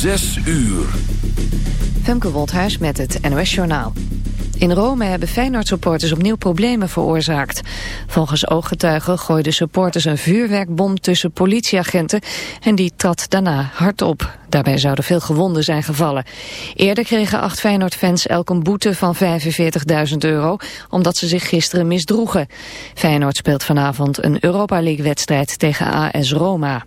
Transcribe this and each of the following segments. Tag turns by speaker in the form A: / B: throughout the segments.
A: Zes uur.
B: Femke Woldhuis met het NOS Journaal. In Rome hebben Feyenoord-supporters opnieuw problemen veroorzaakt. Volgens ooggetuigen gooiden supporters een vuurwerkbom tussen politieagenten... en die trad daarna hard op. Daarbij zouden veel gewonden zijn gevallen. Eerder kregen acht Feyenoord-fans elk een boete van 45.000 euro... omdat ze zich gisteren misdroegen. Feyenoord speelt vanavond een Europa League-wedstrijd tegen AS Roma.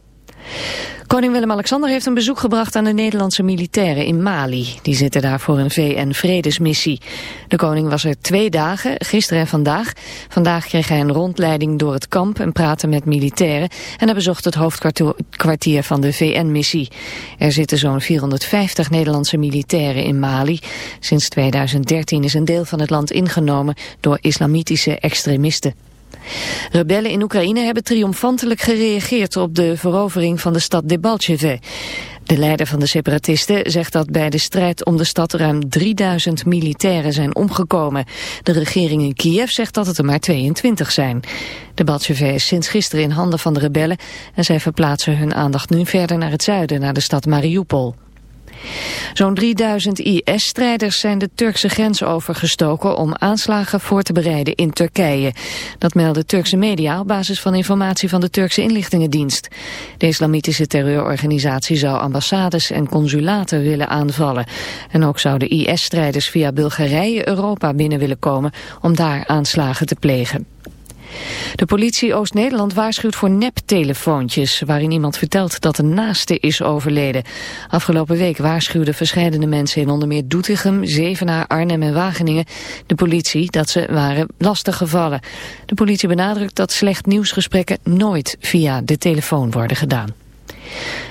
B: Koning Willem-Alexander heeft een bezoek gebracht aan de Nederlandse militairen in Mali. Die zitten daar voor een VN-vredesmissie. De koning was er twee dagen, gisteren en vandaag. Vandaag kreeg hij een rondleiding door het kamp en praatte met militairen. En hij bezocht het hoofdkwartier van de VN-missie. Er zitten zo'n 450 Nederlandse militairen in Mali. Sinds 2013 is een deel van het land ingenomen door islamitische extremisten. Rebellen in Oekraïne hebben triomfantelijk gereageerd op de verovering van de stad Debaltseve. De leider van de separatisten zegt dat bij de strijd om de stad ruim 3000 militairen zijn omgekomen. De regering in Kiev zegt dat het er maar 22 zijn. Debaltseve is sinds gisteren in handen van de rebellen en zij verplaatsen hun aandacht nu verder naar het zuiden, naar de stad Mariupol. Zo'n 3000 IS-strijders zijn de Turkse grens overgestoken om aanslagen voor te bereiden in Turkije. Dat melden Turkse media op basis van informatie van de Turkse inlichtingendienst. De islamitische terreurorganisatie zou ambassades en consulaten willen aanvallen. En ook zouden IS-strijders via Bulgarije Europa binnen willen komen om daar aanslagen te plegen. De politie Oost-Nederland waarschuwt voor neptelefoontjes... waarin iemand vertelt dat een naaste is overleden. Afgelopen week waarschuwden verschillende mensen in onder meer Doetinchem, Zevenaar, Arnhem en Wageningen... de politie dat ze waren lastiggevallen. De politie benadrukt dat slecht nieuwsgesprekken nooit via de telefoon worden gedaan.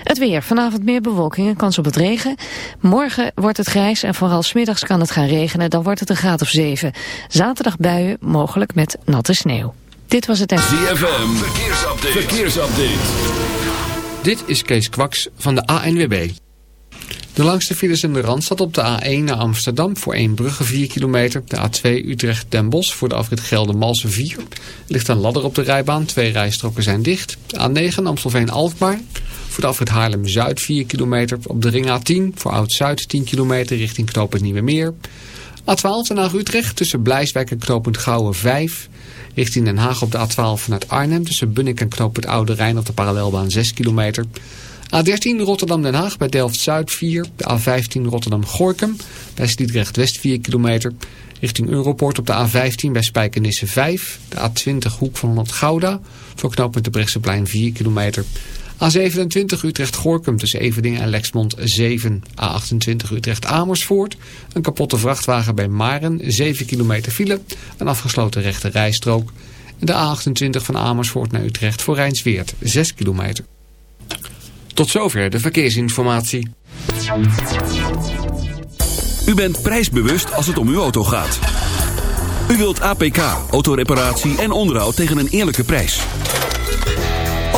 B: Het weer. Vanavond meer bewolking en kans op het regen. Morgen wordt het grijs en vooral smiddags kan het gaan regenen. Dan wordt het een graad of 7. Zaterdag buien, mogelijk met natte sneeuw. Dit was het...
A: ZFM, verkeersupdate. verkeersupdate.
C: Dit is Kees Kwaks van de ANWB. De langste files in de Randstad op de A1 naar Amsterdam voor 1 brugge 4 kilometer. De A2 Utrecht-Den Bosch voor de afrit Gelder-Malsen 4. Er ligt een ladder op de rijbaan, twee rijstroken zijn dicht. De A9 Amstelveen-Alkmaar voor de afrit Haarlem-Zuid 4 kilometer. Op de ring A10 voor Oud-Zuid 10 kilometer richting Knoopend Nieuwe Meer. A12 Den Haag-Utrecht tussen Blijswijk en Knopend Gouwen 5 Richting Den Haag op de A12 vanuit Arnhem tussen Bunnik en Knoop het Oude Rijn op de parallelbaan 6 kilometer. A13 Rotterdam-Den Haag bij Delft-Zuid 4. De A15 Rotterdam-Gorkum bij Sliedrecht West 4 kilometer. Richting Europort op de A15 bij Spijkenisse 5. De A20 Hoek van Holland Gouda voor knooppunt de Brechtseplein 4 kilometer. A27 Utrecht-Gorkum tussen Everdingen en Lexmond 7. A28 Utrecht-Amersfoort. Een kapotte vrachtwagen bij Maren 7 kilometer file. Een afgesloten rechte rijstrook. De A28 van Amersfoort naar Utrecht voor Rijnsweert 6 kilometer. Tot zover de verkeersinformatie.
A: U bent prijsbewust als het om uw auto gaat. U wilt APK, autoreparatie en onderhoud tegen een eerlijke prijs.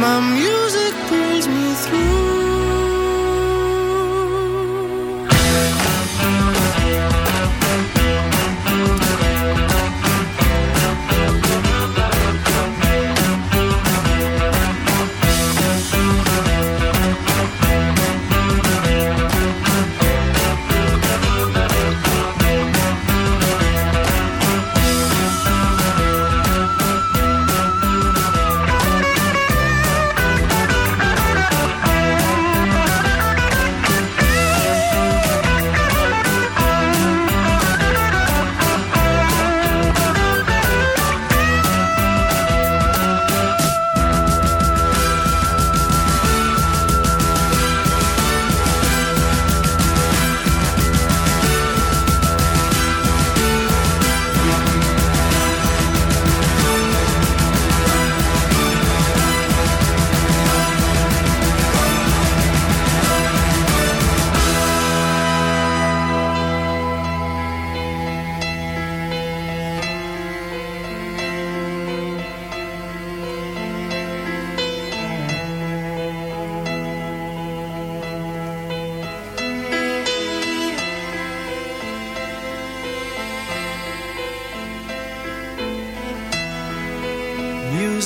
D: my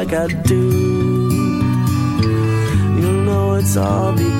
E: like I do. You'll know it's all because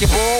F: basketball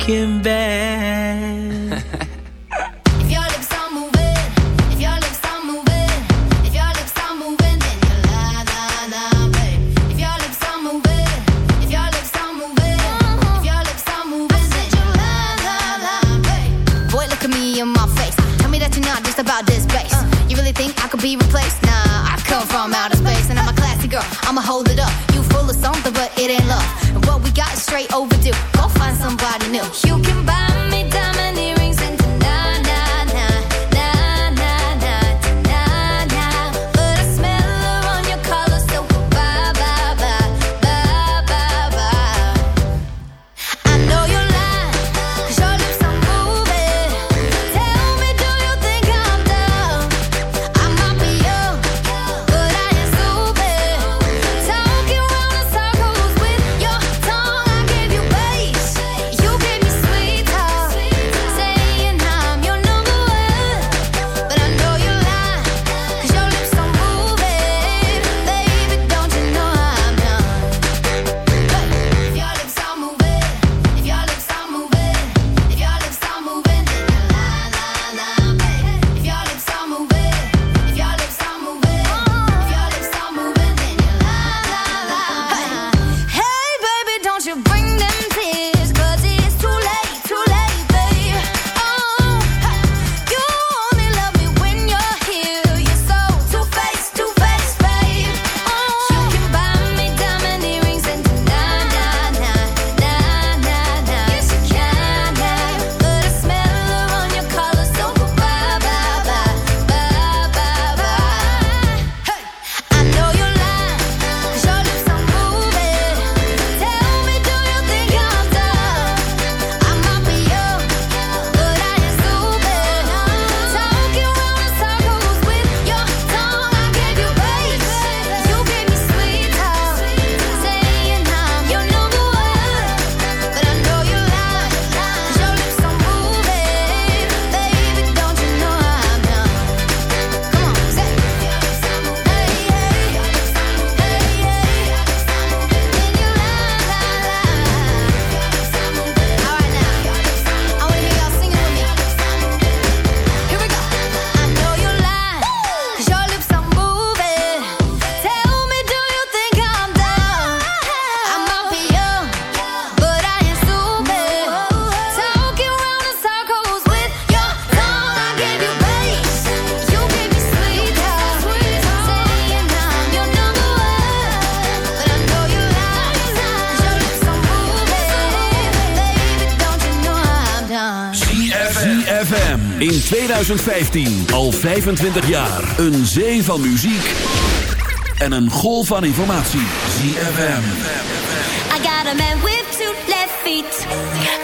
E: fucking bad.
G: If your lips are moving, if your lips are moving, if your lips are moving, then you're la la la, babe. If your lips are moving, if your lips are moving, if your lips are moving, then you're la la la, babe.
H: Boy, look at me in my face. Tell me that you're not just about this bass. You really think I could be replaced? Nah, I come from outer space and I'm a classy girl. I'ma hold it up. You full of something, but it ain't love. And what we got is straight overdue.
A: 2015. Al 25 jaar. Een zee van muziek. En een golf van informatie. ZFM.
I: I got a man with two left feet.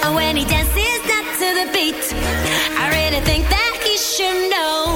I: And when he dances not to the beat. I really think that he should know.